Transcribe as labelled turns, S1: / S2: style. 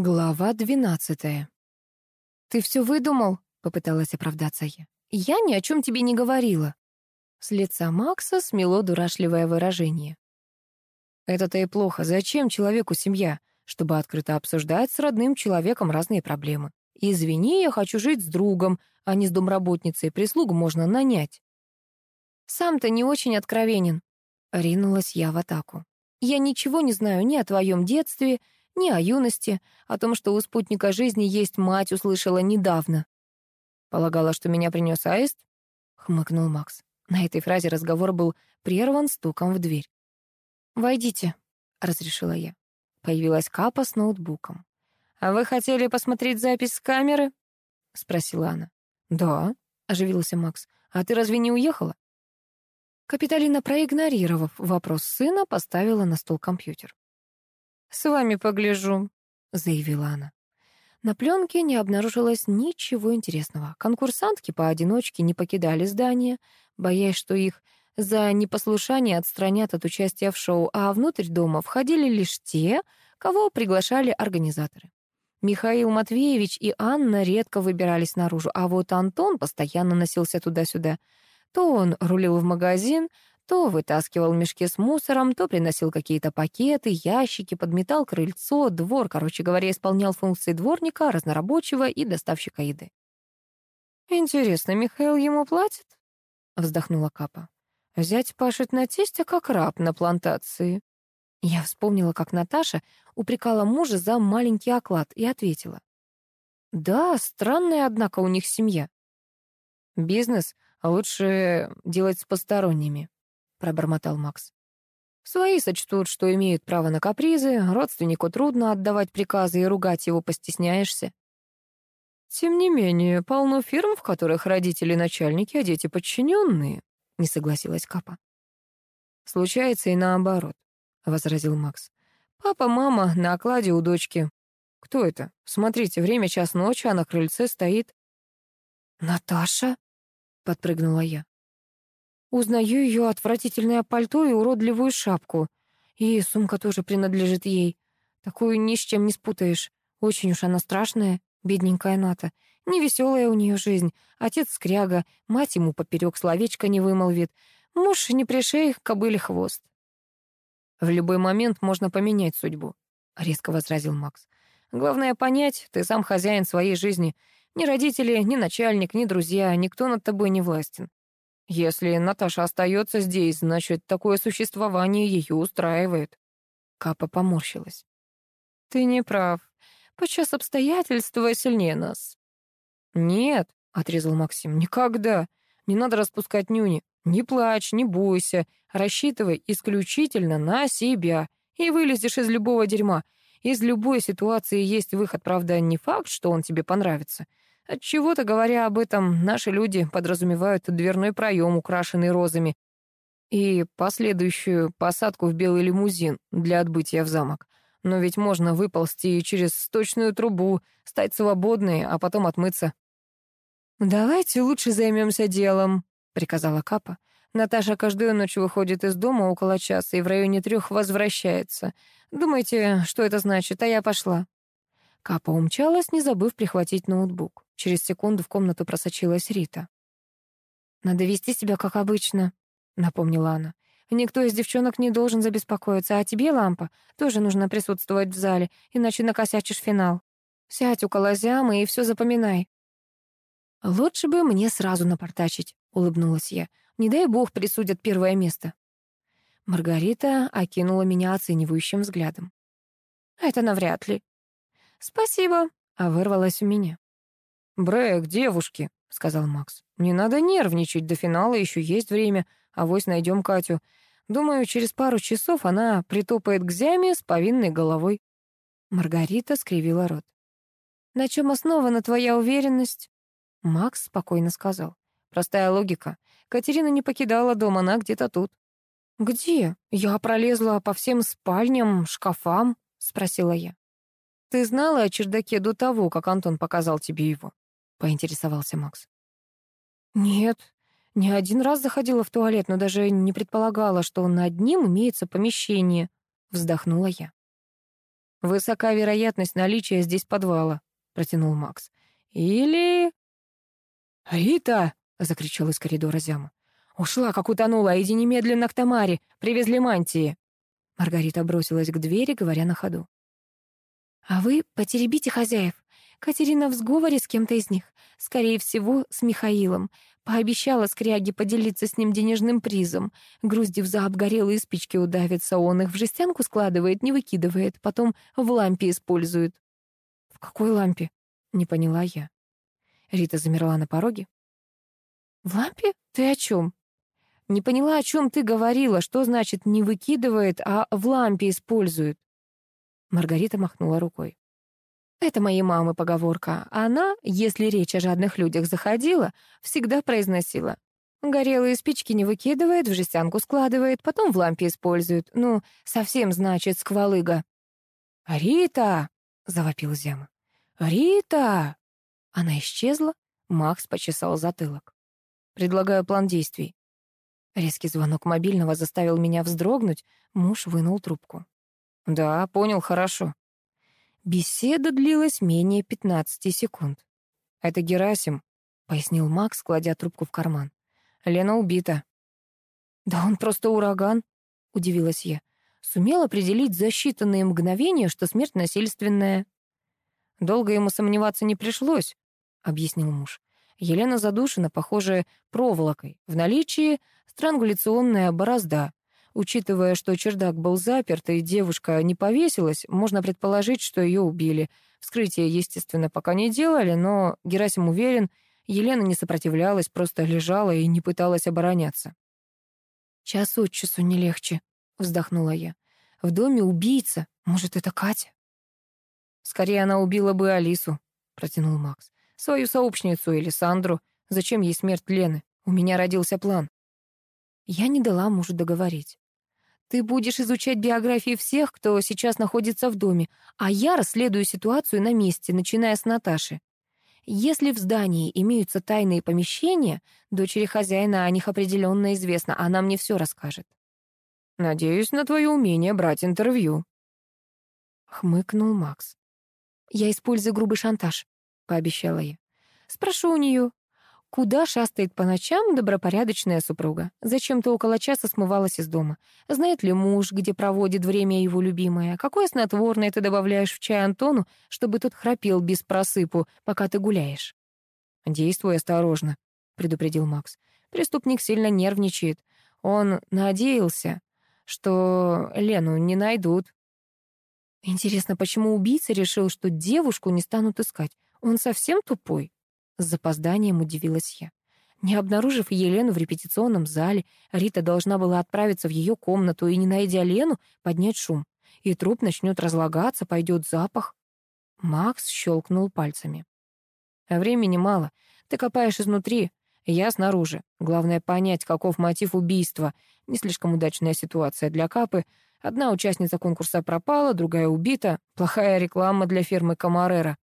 S1: Глава двенадцатая. «Ты все выдумал?» — попыталась оправдаться я. «Я ни о чем тебе не говорила». С лица Макса смело дурашливое выражение. «Это-то и плохо. Зачем человеку семья? Чтобы открыто обсуждать с родным человеком разные проблемы. Извини, я хочу жить с другом, а не с домработницей. Прислугу можно нанять». «Сам-то не очень откровенен», — ринулась я в атаку. «Я ничего не знаю ни о твоем детстве, ни о юности, о том, что у спутника жизни есть мать, услышала недавно. «Полагала, что меня принес аист?» — хмыкнул Макс. На этой фразе разговор был прерван стуком в дверь. «Войдите», — разрешила я. Появилась Капа с ноутбуком. «А вы хотели посмотреть запись с камеры?» — спросила она. «Да», — оживился Макс. «А ты разве не уехала?» Капиталина, проигнорировав вопрос сына, поставила на стол компьютер. «С вами погляжу», — заявила она. На пленке не обнаружилось ничего интересного. Конкурсантки поодиночке не покидали здание, боясь, что их за непослушание отстранят от участия в шоу, а внутрь дома входили лишь те, кого приглашали организаторы. Михаил Матвеевич и Анна редко выбирались наружу, а вот Антон постоянно носился туда-сюда. То он рулил в магазин, то вытаскивал мешки с мусором, то приносил какие-то пакеты, ящики, подметал крыльцо, двор, короче говоря, исполнял функции дворника, разнорабочего и доставщика еды. «Интересно, Михаил ему платит?» — вздохнула Капа. «Взять пашет на тесте, как раб на плантации». Я вспомнила, как Наташа упрекала мужа за маленький оклад и ответила. «Да, странная, однако, у них семья. Бизнес лучше делать с посторонними», — пробормотал Макс. Свои сочтут, что имеют право на капризы, родственнику трудно отдавать приказы и ругать его постесняешься. Тем не менее, полно фирм, в которых родители начальники, а дети подчиненные, не согласилась Капа. Случается и наоборот, возразил Макс. Папа, мама на окладе у дочки. Кто это? Смотрите, время час ночи, а на крыльце стоит. Наташа? подпрыгнула я. Узнаю ее отвратительное пальто и уродливую шапку. И сумка тоже принадлежит ей. Такую ни с чем не спутаешь. Очень уж она страшная, бедненькая Ната. Невеселая у нее жизнь. Отец скряга, мать ему поперек словечко не вымолвит. Муж не пришей, кобыле хвост. В любой момент можно поменять судьбу, — резко возразил Макс. Главное понять, ты сам хозяин своей жизни. Ни родители, ни начальник, ни друзья, никто над тобой не властен. Если Наташа остается здесь, значит, такое существование ее устраивает. Капа поморщилась. Ты не прав. Подчас обстоятельства сильнее нас. Нет, отрезал Максим, никогда. Не надо распускать нюни. Не плачь, не бойся. Рассчитывай исключительно на себя. И вылезешь из любого дерьма. Из любой ситуации есть выход, правда, не факт, что он тебе понравится. Отчего-то, говоря об этом, наши люди подразумевают дверной проем, украшенный розами, и последующую посадку в белый лимузин для отбытия в замок. Но ведь можно выползти через сточную трубу, стать свободной, а потом отмыться. «Давайте лучше займемся делом», — приказала Капа. Наташа каждую ночь выходит из дома около часа и в районе трех возвращается. Думаете, что это значит, а я пошла. Капа умчалась, не забыв прихватить ноутбук. Через секунду в комнату просочилась Рита. «Надо вести себя как обычно», — напомнила она. «Никто из девчонок не должен забеспокоиться, а тебе, Лампа, тоже нужно присутствовать в зале, иначе накосячишь финал. Сядь около зямы и все запоминай». «Лучше бы мне сразу напортачить», — улыбнулась я. «Не дай бог присудят первое место». Маргарита окинула меня оценивающим взглядом. «Это навряд ли», «Спасибо», — а вырвалось у меня. «Брэк, девушки», — сказал Макс, — «не надо нервничать, до финала еще есть время, а вось найдем Катю. Думаю, через пару часов она притопает к зяме с повинной головой». Маргарита скривила рот. «На чем основана твоя уверенность?» Макс спокойно сказал. «Простая логика. Катерина не покидала дом, она где-то тут». «Где? Я пролезла по всем спальням, шкафам?» — спросила я. «Ты знала о чердаке до того, как Антон показал тебе его?» — поинтересовался Макс. «Нет, не один раз заходила в туалет, но даже не предполагала, что над ним имеется помещение», — вздохнула я. «Высока вероятность наличия здесь подвала», — протянул Макс. «Или...» «Рита!» — закричал из коридора Зяма. «Ушла, как утонула, иди немедленно к Тамаре, привезли мантии». Маргарита бросилась к двери, говоря на ходу. «А вы потеребите хозяев. Катерина в сговоре с кем-то из них. Скорее всего, с Михаилом. Пообещала скряге поделиться с ним денежным призом. Груздев за обгорелые спички удавится, он их в жестянку складывает, не выкидывает, потом в лампе использует. «В какой лампе?» — не поняла я. Рита замерла на пороге. «В лампе? Ты о чем?» «Не поняла, о чем ты говорила. Что значит «не выкидывает», а «в лампе использует»?» Маргарита махнула рукой. Это моей мамы поговорка. Она, если речь о жадных людях заходила, всегда произносила. Горелые спички не выкидывает, в жестянку складывает, потом в лампе использует. Ну, совсем, значит, сквалыга. «Рита!» — завопил Зяма. «Рита!» Она исчезла. Макс почесал затылок. «Предлагаю план действий». Резкий звонок мобильного заставил меня вздрогнуть. Муж вынул трубку. «Да, понял, хорошо. Беседа длилась менее 15 секунд. «Это Герасим», — пояснил Макс, кладя трубку в карман. «Лена убита». «Да он просто ураган», — удивилась я. Сумел определить за считанные мгновения, что смерть насильственная. «Долго ему сомневаться не пришлось», — объяснил муж. Елена задушена, похоже, проволокой. В наличии странгуляционная борозда. Учитывая, что чердак был заперт и девушка не повесилась, можно предположить, что ее убили. Вскрытие, естественно, пока не делали, но Герасим уверен, Елена не сопротивлялась, просто лежала и не пыталась обороняться. «Час от часу не легче», — вздохнула я. «В доме убийца. Может, это Катя?» «Скорее она убила бы Алису», — протянул Макс. «Свою сообщницу или Сандру. Зачем ей смерть Лены? У меня родился план». Я не дала мужу договорить. Ты будешь изучать биографии всех, кто сейчас находится в доме, а я расследую ситуацию на месте, начиная с Наташи. Если в здании имеются тайные помещения, дочери хозяина о них определенно известно, она мне все расскажет. Надеюсь на твое умение брать интервью. Хмыкнул Макс. Я использую грубый шантаж, пообещала я. Спрошу у нее, Куда шастает по ночам добропорядочная супруга? Зачем-то около часа смывалась из дома. Знает ли муж, где проводит время его любимая? Какое снотворное ты добавляешь в чай Антону, чтобы тот храпел без просыпу, пока ты гуляешь? «Действуй осторожно», — предупредил Макс. «Преступник сильно нервничает. Он надеялся, что Лену не найдут». Интересно, почему убийца решил, что девушку не станут искать? Он совсем тупой? С запозданием удивилась я. Не обнаружив Елену в репетиционном зале, Рита должна была отправиться в ее комнату и, не найдя Лену, поднять шум. И труп начнет разлагаться, пойдет запах. Макс щелкнул пальцами. А времени мало. Ты копаешь изнутри, я снаружи. Главное понять, каков мотив убийства. Не слишком удачная ситуация для Капы. Одна участница конкурса пропала, другая убита. Плохая реклама для фирмы Камарера.